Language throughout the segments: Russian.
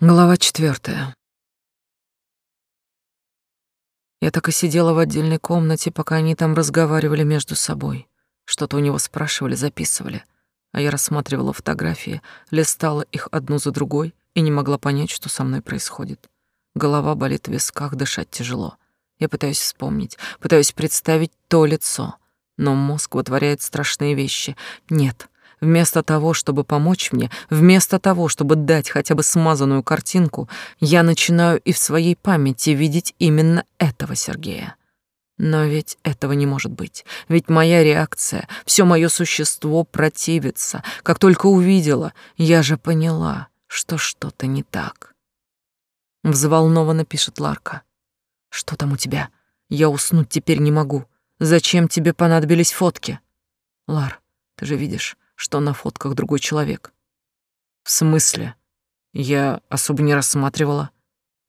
Глава четвертая. Я так и сидела в отдельной комнате, пока они там разговаривали между собой. Что-то у него спрашивали, записывали. А я рассматривала фотографии, листала их одну за другой и не могла понять, что со мной происходит. Голова болит в висках, дышать тяжело. Я пытаюсь вспомнить, пытаюсь представить то лицо. Но мозг вытворяет страшные вещи. Нет, Вместо того, чтобы помочь мне, вместо того, чтобы дать хотя бы смазанную картинку, я начинаю и в своей памяти видеть именно этого Сергея. Но ведь этого не может быть. Ведь моя реакция, все мое существо противится. Как только увидела, я же поняла, что что-то не так. Взволнованно пишет Ларка. «Что там у тебя? Я уснуть теперь не могу. Зачем тебе понадобились фотки?» «Лар, ты же видишь, что на фотках другой человек. В смысле? Я особо не рассматривала.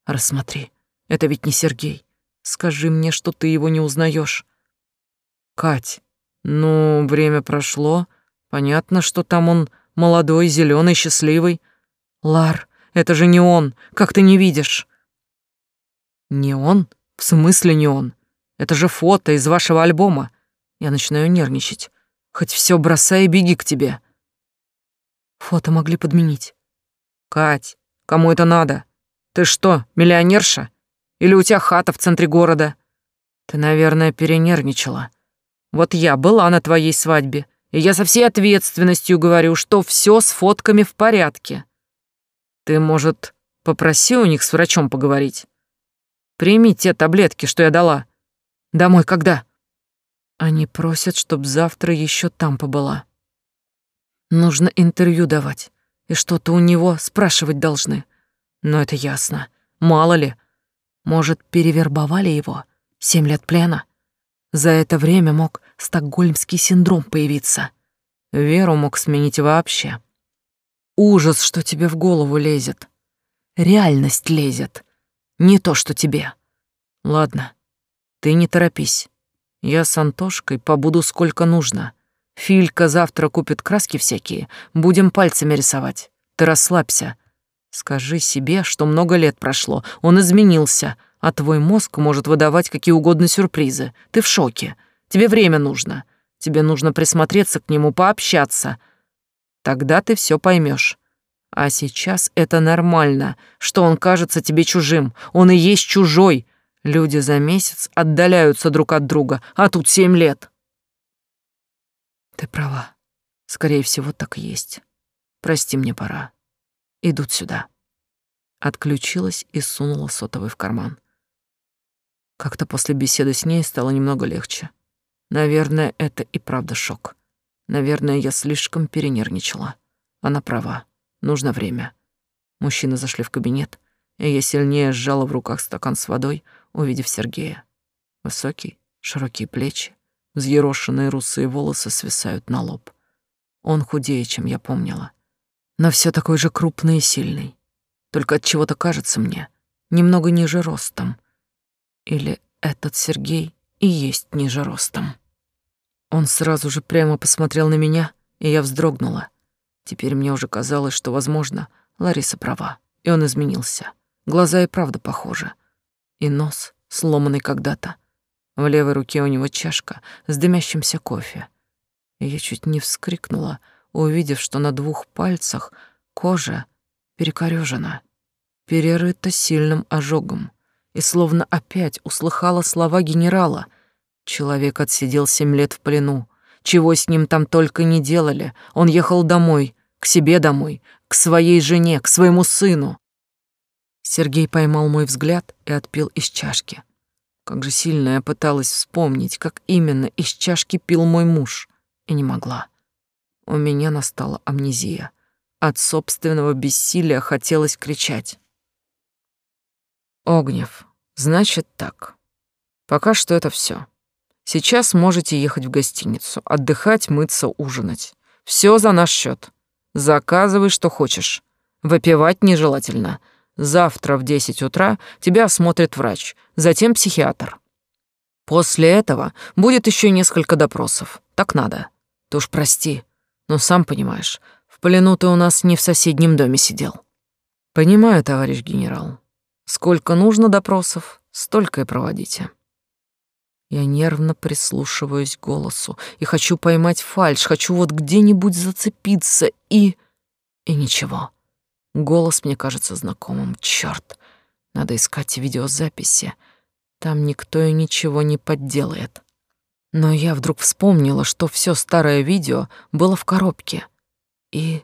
Рассмотри. Это ведь не Сергей. Скажи мне, что ты его не узнаешь. Кать, ну, время прошло. Понятно, что там он молодой, зеленый, счастливый. Лар, это же не он. Как ты не видишь? Не он? В смысле не он? Это же фото из вашего альбома. Я начинаю нервничать. Хоть все бросай и беги к тебе. Фото могли подменить. Кать, кому это надо? Ты что, миллионерша? Или у тебя хата в центре города? Ты, наверное, перенервничала. Вот я была на твоей свадьбе, и я со всей ответственностью говорю, что все с фотками в порядке. Ты, может, попроси у них с врачом поговорить? Прими те таблетки, что я дала. Домой когда? Они просят, чтоб завтра еще там побыла. Нужно интервью давать, и что-то у него спрашивать должны. Но это ясно. Мало ли. Может, перевербовали его? Семь лет плена? За это время мог стокгольмский синдром появиться. Веру мог сменить вообще. Ужас, что тебе в голову лезет. Реальность лезет. Не то, что тебе. Ладно, ты не торопись. Я с Антошкой побуду сколько нужно. Филька завтра купит краски всякие, будем пальцами рисовать. Ты расслабься. Скажи себе, что много лет прошло, он изменился, а твой мозг может выдавать какие угодно сюрпризы. Ты в шоке. Тебе время нужно. Тебе нужно присмотреться к нему, пообщаться. Тогда ты все поймешь. А сейчас это нормально, что он кажется тебе чужим. Он и есть чужой, Люди за месяц отдаляются друг от друга, а тут семь лет. Ты права. Скорее всего, так и есть. Прости, мне пора. Идут сюда. Отключилась и сунула сотовый в карман. Как-то после беседы с ней стало немного легче. Наверное, это и правда шок. Наверное, я слишком перенервничала. Она права. Нужно время. Мужчины зашли в кабинет, и я сильнее сжала в руках стакан с водой, увидев Сергея. Высокий, широкие плечи, взъерошенные русые волосы свисают на лоб. Он худее, чем я помнила, но все такой же крупный и сильный. Только от чего-то кажется мне немного ниже ростом. Или этот Сергей и есть ниже ростом. Он сразу же прямо посмотрел на меня, и я вздрогнула. Теперь мне уже казалось, что, возможно, Лариса права, и он изменился. Глаза и правда похожи и нос, сломанный когда-то. В левой руке у него чашка с дымящимся кофе. И я чуть не вскрикнула, увидев, что на двух пальцах кожа перекорёжена, перерыта сильным ожогом, и словно опять услыхала слова генерала. Человек отсидел семь лет в плену. Чего с ним там только не делали. Он ехал домой, к себе домой, к своей жене, к своему сыну. Сергей поймал мой взгляд и отпил из чашки. Как же сильно я пыталась вспомнить, как именно из чашки пил мой муж, и не могла. У меня настала амнезия. От собственного бессилия хотелось кричать. Огнев, значит так. Пока что это все. Сейчас можете ехать в гостиницу, отдыхать, мыться, ужинать. Все за наш счет. Заказывай, что хочешь. Выпивать нежелательно. Завтра в 10 утра тебя осмотрит врач, затем психиатр. После этого будет еще несколько допросов. Так надо. Ты уж прости, но сам понимаешь, в плену ты у нас не в соседнем доме сидел. Понимаю, товарищ генерал. Сколько нужно допросов, столько и проводите. Я нервно прислушиваюсь к голосу и хочу поймать фальшь, хочу вот где-нибудь зацепиться и... И ничего. Голос мне кажется знакомым. Чёрт, надо искать видеозаписи. Там никто и ничего не подделает. Но я вдруг вспомнила, что все старое видео было в коробке. И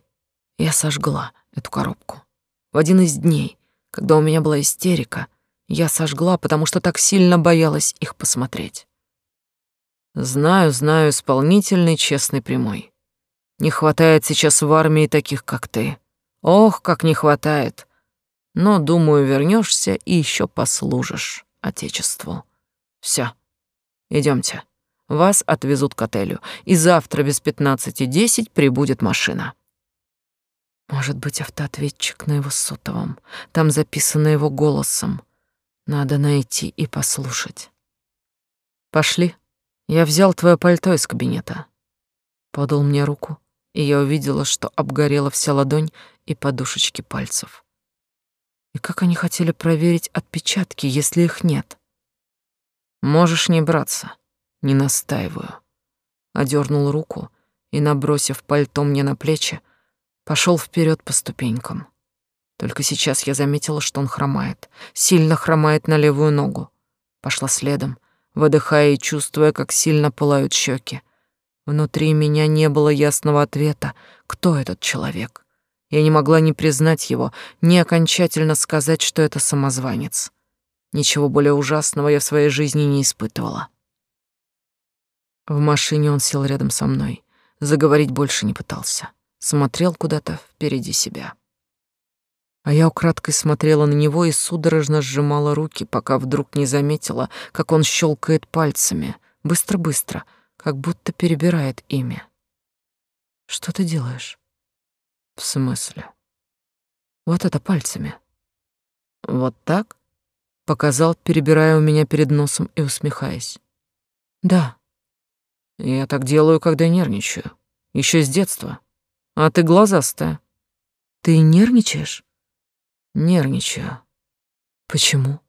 я сожгла эту коробку. В один из дней, когда у меня была истерика, я сожгла, потому что так сильно боялась их посмотреть. Знаю, знаю, исполнительный, честный, прямой. Не хватает сейчас в армии таких, как ты. Ох, как не хватает. Но, думаю, вернешься и еще послужишь Отечеству. Все, идемте. Вас отвезут к отелю, и завтра без пятнадцати десять прибудет машина. Может быть, автоответчик на его сотовом. Там записано его голосом. Надо найти и послушать. Пошли. Я взял твое пальто из кабинета. Подал мне руку, и я увидела, что обгорела вся ладонь и подушечки пальцев. И как они хотели проверить отпечатки, если их нет? Можешь не браться, не настаиваю. Одернул руку и, набросив пальто мне на плечи, пошел вперед по ступенькам. Только сейчас я заметила, что он хромает, сильно хромает на левую ногу. Пошла следом, выдыхая и чувствуя, как сильно пылают щеки. Внутри меня не было ясного ответа, кто этот человек. Я не могла ни признать его, ни окончательно сказать, что это самозванец. Ничего более ужасного я в своей жизни не испытывала. В машине он сел рядом со мной, заговорить больше не пытался, смотрел куда-то впереди себя. А я украдкой смотрела на него и судорожно сжимала руки, пока вдруг не заметила, как он щелкает пальцами, быстро-быстро, как будто перебирает ими. «Что ты делаешь?» «В смысле?» «Вот это пальцами». «Вот так?» — показал, перебирая у меня перед носом и усмехаясь. «Да». «Я так делаю, когда нервничаю. Еще с детства. А ты глазастая». «Ты нервничаешь?» Нервничаю. Почему?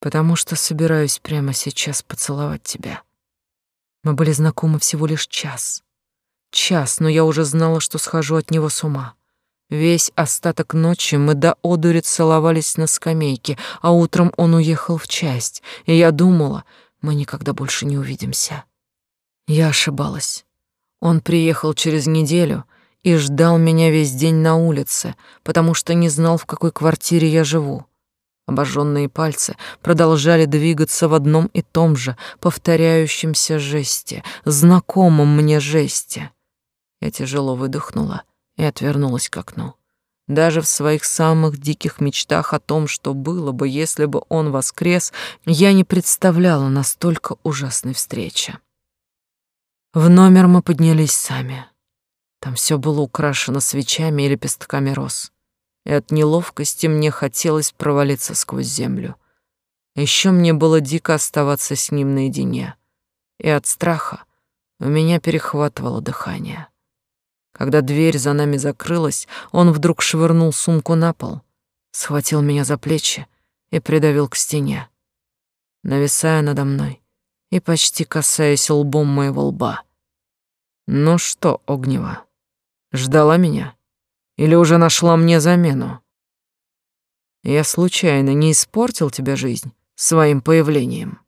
Потому что собираюсь прямо сейчас поцеловать тебя. Мы были знакомы всего лишь час. Час, но я уже знала, что схожу от него с ума. Весь остаток ночи мы до одури целовались на скамейке, а утром он уехал в часть, и я думала, мы никогда больше не увидимся. Я ошибалась. Он приехал через неделю — и ждал меня весь день на улице, потому что не знал, в какой квартире я живу. Обожженные пальцы продолжали двигаться в одном и том же повторяющемся жесте, знакомом мне жесте. Я тяжело выдохнула и отвернулась к окну. Даже в своих самых диких мечтах о том, что было бы, если бы он воскрес, я не представляла настолько ужасной встречи. В номер мы поднялись сами. Там все было украшено свечами и лепестками роз. И от неловкости мне хотелось провалиться сквозь землю. Еще мне было дико оставаться с ним наедине. И от страха у меня перехватывало дыхание. Когда дверь за нами закрылась, он вдруг швырнул сумку на пол, схватил меня за плечи и придавил к стене, нависая надо мной и почти касаясь лбом моего лба. «Ну что, Огнева?» Ждала меня? Или уже нашла мне замену? Я случайно не испортил тебе жизнь своим появлением?»